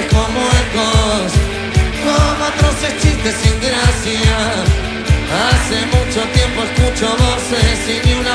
como ecos, como atroces chistes sin gracia. Hace mucho tiempo escucho voces sin